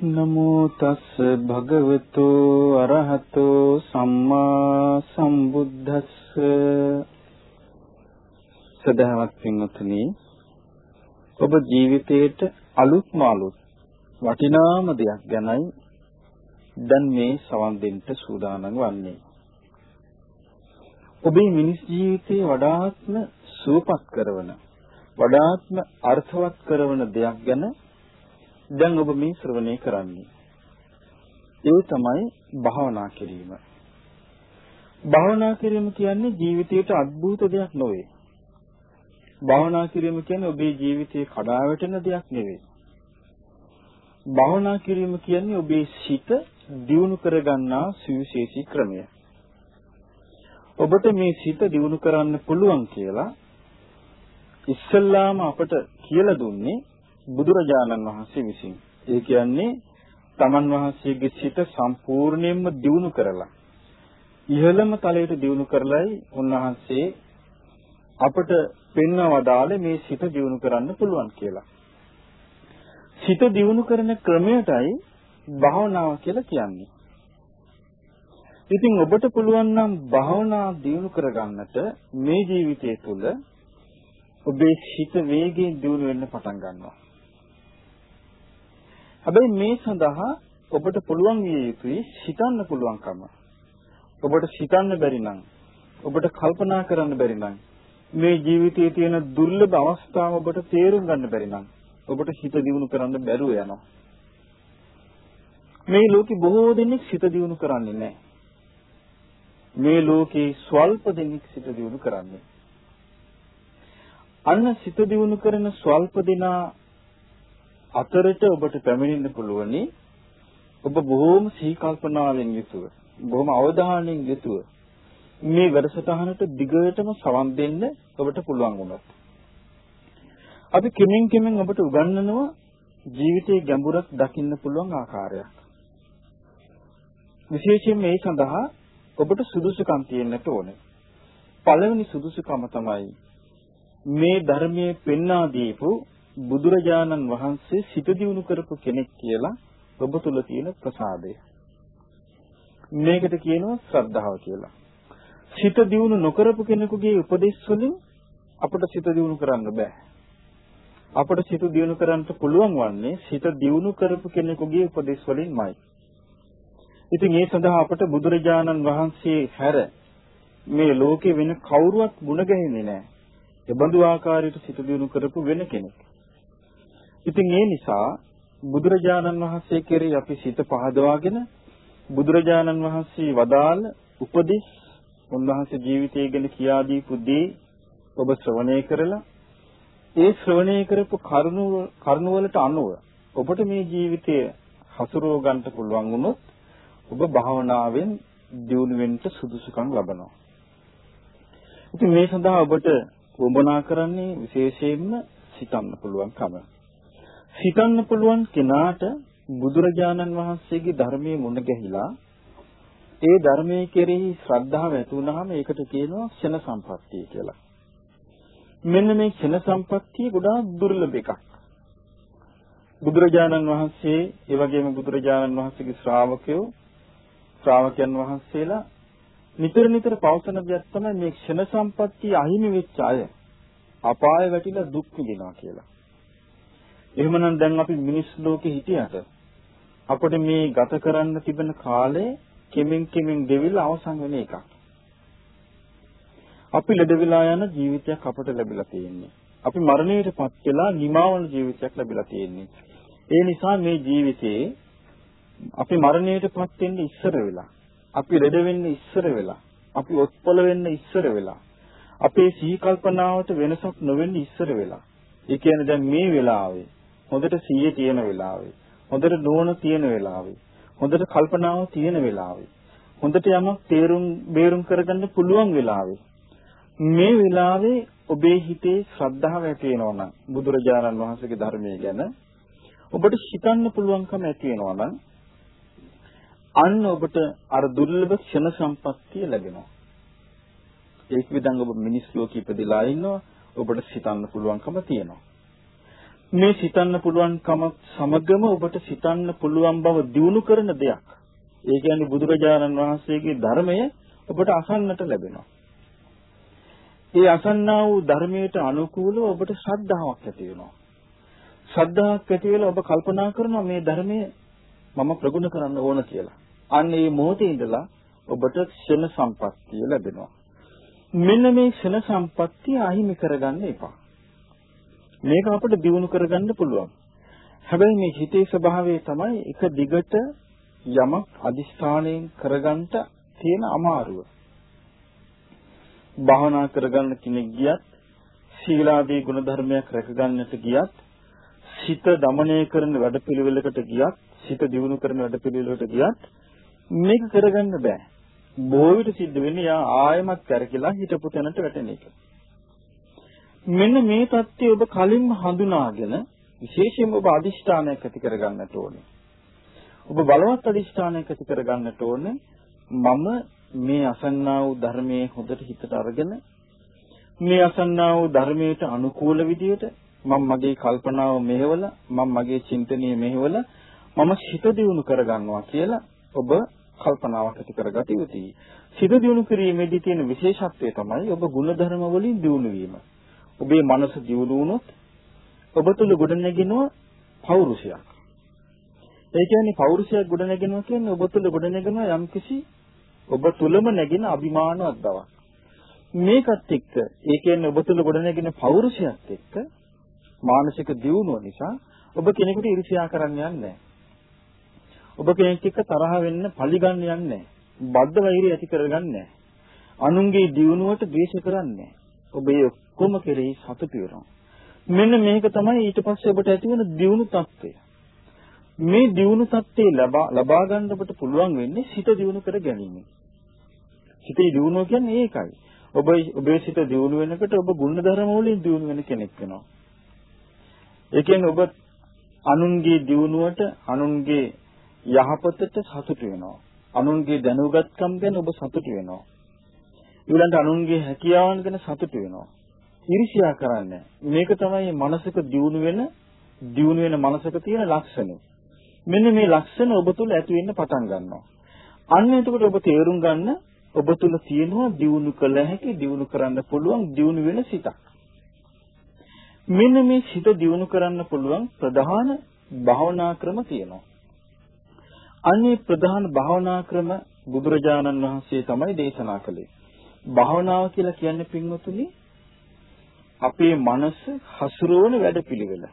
නමෝ තස් භගවතු අරහතෝ සම්මා සම්බුද්දස්ස සදහවත් පින්වත්නි ඔබ ජීවිතේට අලුත්ම අලුත් වටිනාම දෙයක් ගැනයි දැන් මේ සවන් දෙන්න සූදානම් වන්නේ. ඔබේ මිනිස් ජීවිතේ වඩාත්ම සුවපත් කරන වඩාත්ම අර්ථවත් කරන දෙයක් ගැන දැන් ඔබ මේ ශ්‍රවණය කරන්නේ. ඒ තමයි භාවනා කිරීම. භාවනා කිරීම කියන්නේ ජීවිතයට අద్భుත දෙයක් නොවේ. භාවනා කිරීම කියන්නේ ඔබේ ජීවිතේ කඩා වැටෙන දෙයක් නෙවෙයි. භාවනා කිරීම කියන්නේ ඔබේ සිත දියුණු කරගන්නා සුවිශේෂී ක්‍රමය. ඔබට මේ සිත දියුණු කරන්න පුළුවන් කියලා ඉස්සල්ලාම අපට කියලා දුන්නේ බුදුරජාණන් වහන්සේ විසින්. ඒ කියන්නේ තමන් වහන්සේගේ සිත සම්පූර්ණයෙන්ම දියුණු කරලා ඉහළම තලයට දියුණු කරලයි උන්වහන්සේ අපට පෙන්වවදාලේ මේ සිත දියුණු කරන්න පුළුවන් කියලා. සිත දියුණු කරන ක්‍රමයටයි භාවනාව කියලා කියන්නේ. ඉතින් ඔබට පුළුවන් නම් භාවනා දියුණු කරගන්නට මේ ජීවිතය තුළ ඔබේ සිත වේගයෙන් දියුණු වෙන්න පටන් ගන්නවා. හැබැයි මේ සඳහා ඔබට පුළුවන් විය යුතුයි සිතන්න පුළුවන්කම. ඔබට සිතන්න බැරි නම් ඔබට කල්පනා කරන්න බැරි නම් මේ ජීවිතයේ තියෙන දුර්ලභ අවස්ථාව ඔබට තේරුම් ගන්න බැරි නම් ඔබට හිත දියුණු කරන්න බැරුව යනවා. මේ ලෝකේ බොහෝ දෙනෙක් සිත දියුණු කරන්නේ නැහැ. මේ ලෝකේ ස්වල්ප දෙනෙක් සිත දියුණු කරන්නේ. අන්න සිත දියුණු කරන ස්වල්ප දෙනා අතරට ඔබට පැමිණෙන්න පුළුවනි ඔබ බොහෝම සිහි කල්පනාවෙන් යුතුව බොහොම අවධානයෙන් යුතුව මේ වැඩසටහනට දිගටම සවන් දෙන්න ඔබට පුළුවන් වුණා. අපි කෙමෙන් කෙමෙන් ඔබට උගන්වනවා ජීවිතයේ ගැඹුරක් දකින්න පුළුවන් ආකාරයක්. විශේෂයෙන් මේ සඳහා ඔබට සුදුසුකම් තියෙන්නට ඕනේ. පළවෙනි සුදුසුකම තමයි මේ ධර්මයේ පෙන්වා දීපු බුදුරජාණන් වහන්සේ සිත දියුණු කරපු කෙනෙක් කියලා ඔබ තුල තියෙන ප්‍රසාදය. මේකට කියනවා ශ්‍රද්ධාව කියලා. සිත දියුණු නොකරපු කෙනෙකුගේ උපදෙස් වලින් අපට සිත දියුණු කරන්න බෑ. අපට සිත දියුණු කරන්න පුළුවන් වන්නේ සිත දියුණු කරපු කෙනෙකුගේ උපදෙස් වලින්මයි. ඉතින් ඒ සඳහා අපට බුදුරජාණන් වහන්සේ හැර මේ ලෝකේ වෙන කවුරුවත් ಗುಣ ගැහින්නේ නැහැ. ඒ බඳු ආකාරයට සිත දියුණු කරපු වෙන කෙනෙක්. ඉතින් ඒ නිසා බුදුරජාණන් වහන්සේ කෙරෙහි අපි සිත පහදවාගෙන බුදුරජාණන් වහන්සේ වදාළ උපදෙස් උන්වහන්සේ ජීවිතය ගැන කියා දීපු දේ ඔබ ශ්‍රවණය කරලා ඒ ශ්‍රවණය කරපු කරුණු කරුණු වලට අනුව ඔබට මේ ජීවිතය හසුරව ගන්න පුළුවන් වුණොත් ඔබ භාවනාවෙන් දියුණු වෙන්න සුදුසුකම් ලබනවා. ඉතින් මේ සඳහා ඔබට වමනා කරන්නේ විශේෂයෙන්ම සිතන්න පුළුවන්කම. හිතන්න පුළුවන් කෙනාට බුදුරජාණන් වහන්සේගේ ධර්මයේ මුණ ගැහිලා ඒ ධර්මයේ කෙරෙහි ශ්‍රද්ධාව ඇති වුනහම ඒකට කියනවා ක්ෂණ සම්පත්තිය කියලා. මෙන්න මේ ක්ෂණ සම්පත්තිය ගොඩාක් දුර්ලභ එකක්. බුදුරජාණන් වහන්සේ ඒ වගේම බුදුරජාණන් වහන්සේගේ ශ්‍රාවකයෝ ශ්‍රාවකයන් වහන්සේලා නිතර නිතර පවසන දෙයක් තමයි මේ ක්ෂණ සම්පත්තිය අහිමි වෙච්ච අය අපාය වැටිලා දුක් විඳිනවා කියලා. එහෙමනම් දැන් අපි මිනිස් ලෝකේ හිටියට අපිට මේ ගත කරන්න තිබෙන කාලය කෙමෙන් කෙමෙන් ගෙවිලා අවසන් වෙන එකක්. අපි ලෙඩ වෙලා යන ජීවිතයක් අපට ලැබිලා තියෙන්නේ. අපි මරණයටපත් වෙලා නිමාවන ජීවිතයක් ලැබිලා තියෙන්නේ. ඒ නිසා මේ ජීවිතේ අපි මරණයටපත් වෙන්න ඉස්සර වෙලා, අපි ලෙඩ වෙන්න ඉස්සර වෙලා, අපි ඔත්පොළ වෙන්න ඉස්සර වෙලා, අපේ සීහ කල්පනාවට වෙනසක් නොවෙන්න ඉස්සර වෙලා. ඒ කියන්නේ දැන් මේ වෙලාවේ හොඳට සිහිය තියෙන වෙලාවේ, හොඳට නුවණ තියෙන වෙලාවේ, හොඳට කල්පනාව තියෙන වෙලාවේ, හොඳට යමක් තේරුම් බේරුම් කරගන්න පුළුවන් වෙලාවේ මේ වෙලාවේ ඔබේ හිතේ ශ්‍රද්ධාව ඇති වෙනවා නම් බුදුරජාණන් වහන්සේගේ ධර්මයේ ගැන ඔබට හිතන්න පුළුවන්කම ඇති වෙනවා නම් අන්න ඔබට අර දුර්ලභ ක්ෂණ සම්පත්තිය ලැබෙනවා. ඒක විදිහට ඔබ මිනිස් ලෝකෙ ඉපදලා ඉන්නවා ඔබට හිතන්න පුළුවන්කම තියෙනවා. මේ සිතන්න පුළුවන්කම සමගම ඔබට සිතන්න පුළුවන් බව දිනු කරන දෙයක්. ඒ කියන්නේ බුදුරජාණන් වහන්සේගේ ධර්මය ඔබට අසන්නට ලැබෙනවා. ඒ අසන්නා වූ ධර්මයට අනුකූලව ඔබට ශ්‍රද්ධාවක් ඇති වෙනවා. ශ්‍රද්ධාවක් ඇති වෙලා ඔබ කල්පනා කරනවා මේ ධර්මය මම ප්‍රගුණ කරන්න ඕන කියලා. අන්න ඒ මොහොතේ ඉඳලා ඔබට ක්ෂණ සම්පත්තිය ලැබෙනවා. මෙන්න මේ ක්ෂණ සම්පත්තිය අහිමි කරගන්න එපා. මේක අපිට දියුණු කරගන්න පුළුවන්. හැබැයි මේ හිතේ ස්වභාවය තමයි එක දිගට යමක් අදිස්ථාණයෙන් කරගන්නට තියෙන අමාරුව. භාවනා කරගන්න කෙනෙක් ගියත් සීලාදී ගුණධර්මයක් රැකගන්නට ගියත් සිත দমনය කරන වැඩපිළිවෙලකට ගියත් සිත දියුණු කරන වැඩපිළිවෙලකට ගියත් මේක කරගන්න බෑ. බොහෝ විට සිද්ධ වෙන්නේ යා ආයමත් කරකිලා හිතපු තැනට වැටෙන එක. මෙන්න මේ தත්ත්වය ඔබ කලින්ම හඳුනාගෙන විශේෂයෙන්ම ඔබ අදිෂ්ඨානයක් ඇති කරගන්නට ඕනේ. ඔබ බලවත් අදිෂ්ඨානයක් ඇති කරගන්නට ඕනේ මම මේ අසන්නා වූ ධර්මයේ හොඳට හිතට අරගෙන මේ අසන්නා වූ ධර්මයට අනුකූල විදියට මම මගේ කල්පනාව මෙහෙवल මම මගේ චින්තනීය මෙහෙवल මම හිත දියුණු කරගන්නවා කියලා ඔබ කල්පනාවක් ඇති කරගත යුතුයි. හිත දියුණු කිරීමේදී තියෙන විශේෂත්වය තමයි ඔබ ಗುಣධර්ම වලින් දියුණු වීම. ඔබේ මනස දියුණු වුණොත් ඔබ තුල ගොඩනැගෙනවා පෞරුෂයක්. ඒ කියන්නේ පෞරුෂයක් ගොඩනැගෙනවා කියන්නේ ඔබ තුල ගොඩනැගෙනවා යම්කිසි ඔබ තුලම නැගෙන අභිමානවත් බවක්. මේකත් එක්ක ඒ කියන්නේ ඔබ තුල ගොඩනැගෙන පෞරුෂයත් එක්ක මානසික දියුණුව නිසා ඔබ කෙනෙකුට ඊර්ෂ්‍යා කරන්න යන්නේ ඔබ කෙනෙක් එක්ක තරහ වෙන්න පරිගන්න යන්නේ බද්ධ වෛරය ඇති කරගන්නේ අනුන්ගේ දියුණුවට ද්වේෂ කරන්නේ ඔබ ඒ ඔක්කොම කෙරෙහි සතුටු වෙනවා මෙන්න මේක තමයි ඊට පස්සේ ඔබට ඇති වෙන දියුණු తත්වය මේ දියුණු தත්ත්වය ලබා ලබා ගන්න ඔබට පුළුවන් වෙන්නේ සිත දියුණු කර ගැනීම. සිතේ දියුණුව කියන්නේ ඒකයි. ඔබ ඔබේ සිත දියුණු වෙනකොට ඔබ ගුණධර්ම වලින් දියුණු වෙන කෙනෙක් වෙනවා. ඒ කියන්නේ ඔබ අනුන්ගේ දියුණුවට අනුන්ගේ යහපතට සතුටු වෙනවා. අනුන්ගේ දැනුගත්කම් ගැන ඔබ සතුටු වෙනවා. ඊළඟට අනුන්ගේ හැකියාවන් ගැන සතුටු වෙනවා. ඊර්ෂ්‍යා කරන්නේ. මේක තමයි මනසක දියුණු වෙන දියුණු වෙන මනසක තියෙන ලක්ෂණය. මෙන්න මේ ලක්ෂණ ඔබ තුල ඇති වෙන්න පටන් ගන්නවා. අන්න එතකොට ඔබ තේරුම් ගන්න ඔබ තුල තියෙනවා දියුණු කළ හැකි දියුණු කරන්න පුළුවන් දියුණු වෙන සිතක්. මෙන්න මේ සිත දියුණු කරන්න පුළුවන් ප්‍රධාන භාවනා ක්‍රම තියෙනවා. අන්නේ ප්‍රධාන භාවනා ක්‍රම බුදුරජාණන් වහන්සේ තමයි දේශනා කළේ. භාවනාව කියලා කියන්නේ පින්වතුනි අපේ මනස හසුරවන වැඩපිළිවෙල.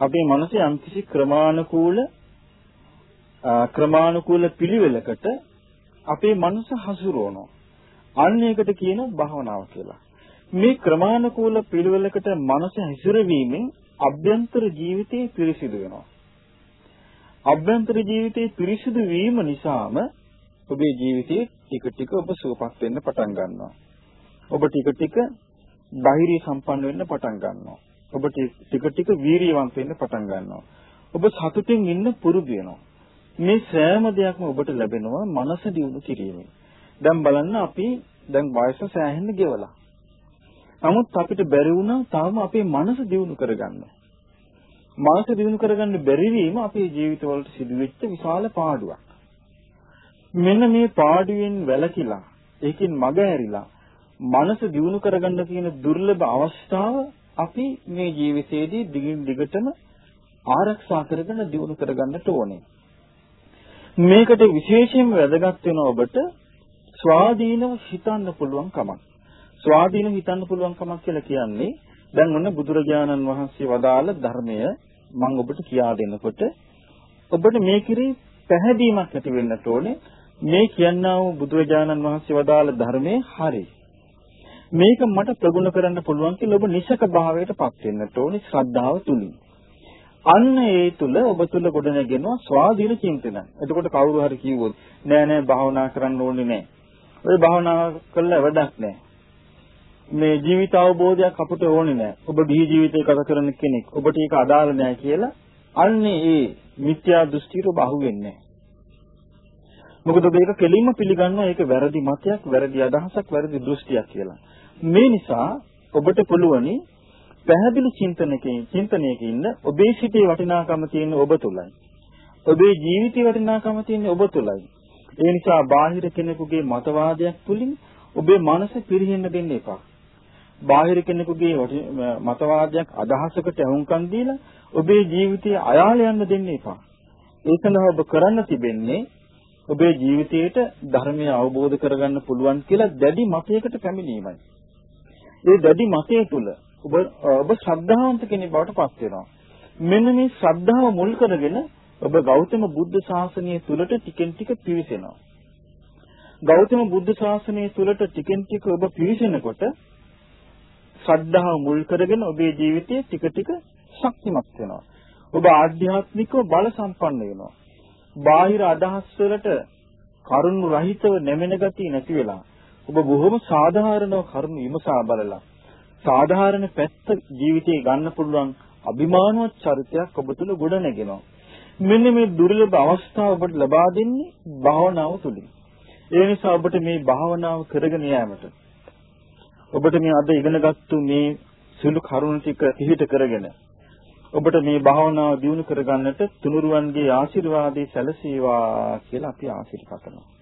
අපේ මනස යම්කිසි ක්‍රමානුකූල ක්‍රමානුකූල පිළිවෙලකට අපේ මනස හසුරවනවා. අන්න ඒකට කියන භාවනාව කියලා. මේ ක්‍රමානුකූල පිළිවෙලකට මනස හැසිරවීමෙන් අභ්‍යන්තර ජීවිතේ පිරිසිදු වෙනවා. අභ්‍යන්තර ජීවිතේ පිරිසිදු වීම නිසාම ඔබේ ජීවිතේ ටික ටික ඔබ සුවපත් වෙන්න පටන් ගන්නවා. ඔබ ටික ටික ධෛර්ය සම්පන්න වෙන්න පටන් ගන්නවා. ඔබ ටික ටික වීරියවන්ත වෙන්න පටන් ගන්නවා. ඔබ සතුටින් ඉන්න පුරුදු වෙනවා. මේ සෑම දෙයක්ම ඔබට ලැබෙනවා මනස දියුණු කිරීමෙන්. දැන් බලන්න අපි දැන් වයස සෑහෙන්න ගෙවලා. නමුත් අපිට බැරි වුණා තාම අපේ මනස දියුණු කරගන්න. මනස දියුණු කරගන්න බැරි වීම අපේ ජීවිතවලට සිදුවෙච්ච විශාල පාඩුවක්. මෙන්න මේ පාඩුවෙන් වැළකීලා ඒකෙන් මග ඇරිලා මනස දියුණු කරගන්න තියෙන දුර්ලභ අවස්ථාව අපි මේ ජීවිතයේදී දිගින් දිගටම ආරක්ෂා කරගෙන දියුණු කරගන්නට ඕනේ. මේකට විශේෂයෙන්ම වැදගත් වෙන ඔබට ස්වාධීනව හිතන්න පුළුවන් කමක්. ස්වාධීනව හිතන්න පුළුවන් කමක් කියලා කියන්නේ දැන් ඔන්න බුදුරජාණන් වහන්සේ වදාළ ධර්මය මම ඔබට කියා දෙනකොට ඔබට මේ කිරේ පැහැදීමක් ඇති වෙන්නට ඕනේ මේ කියන්නා වූ බුදුරජාණන් වහන්සේ වදාළ ධර්මයේ හරි. මේක මට ප්‍රගුණ කරන්න පුළුවන් කියලා ඔබ නිසක භාවයට පත් වෙන්නට ඕනේ ශ්‍රද්ධාව තුලින්. අන්න ඒ තුල ඔබ තුල ගොඩනගෙනවා ස්වාධීන චින්තන. එතකොට කවුරු හරි කිව්වොත් නෑ නෑ භාවනා කරන්න ඕනේ නෑ. ඔය භාවනා කළා වැඩක් නෑ. මේ ජීවිත අවබෝධයක් අපට ඕනේ නෑ. ඔබ ගිහි ජීවිතය ගත කරන කෙනෙක්. ඔබට ඒක අදාළ නෑ කියලා අන්නේ ඒ මිත්‍යා දෘෂ්ටියට ඔබ අහුවෙන්නේ නෑ. මොකද ඔබ ඒක කෙලින්ම පිළිගන්නවා ඒක වැරදි මතයක්, වැරදි අදහසක්, වැරදි දෘෂ්ටියක් කියලා. මේ නිසා ඔබට පුළුවනි පැහැදිලි චින්තනකින් චින්තනයක ඉන්න ඔබේ සිටේ වටිනාකම තියෙන ඔබ තුලයි. ඔබේ ජීවිතේ වටිනාකම තියෙන ඔබ තුලයි. ඒ නිසා බාහිර කෙනෙකුගේ මතවාදයක් තුලින් ඔබේ මනස පිරිහෙන්න දෙන්න එපා. බාහිර කෙනෙකුගේ මතවාදයක් අදහසකට අහුම්කම් දීලා ඔබේ ජීවිතය අයාල යන්න දෙන්න එපා. ඒ සඳහා ඔබ කරන්න තිබෙන්නේ ඔබේ ජීවිතයට ධර්මය අවබෝධ කරගන්න පුළුවන් කියලා දැඩි මතයකට පැමිණීමයි. ඒ දැඩි මතය තුල ඔබ ඔබ ශ්‍රද්ධාවන්ත කෙනෙක් බවට පත් වෙනවා. මෙන්න මේ ශ්‍රද්ධාව මුල් කරගෙන ඔබ ගෞතම බුද්ධ ශාසනය තුලට ටිකෙන් ටික පිවිසෙනවා. ගෞතම බුද්ධ ශාසනය තුලට ටිකෙන් ටික ඔබ පිවිසෙනකොට ශ්‍රද්ධාව මුල් කරගෙන ඔබේ ජීවිතයේ ටික ටික ශක්තිමත් වෙනවා. ඔබ ආධ්‍යාත්මිකව බල සම්පන්න වෙනවා. බාහිර අදහස් වලට කරුණු රහිතව නැමෙන ගතිය නැති වෙලා ඔබ බොහොම සාධාරණව කරුණු විමසා බලලා සාධාරණ පැත්ත ජීවිතේ ගන්න පුළුවන් අභිමානවත් චරිතයක් ඔබ තුල ගොඩනගෙනවා. මෙන්න මේ දුර්ලභ අවස්ථාව ඔබට ලබා දෙන්නේ භාවනාව තුලින්. ඒ නිසා ඔබට මේ භාවනාව කරගෙන යාමට ඔබට මේ අද ඉගෙනගත්තු මේ සුළු කරුණු ටික පිළිහිට කරගෙන ඔබට මේ භාවනාව දියුණු කරගන්නට තුනුරුවන්ගේ ආශිර්වාදයේ සැලසේවා කියලා අපි ආශිර්වාද කරනවා.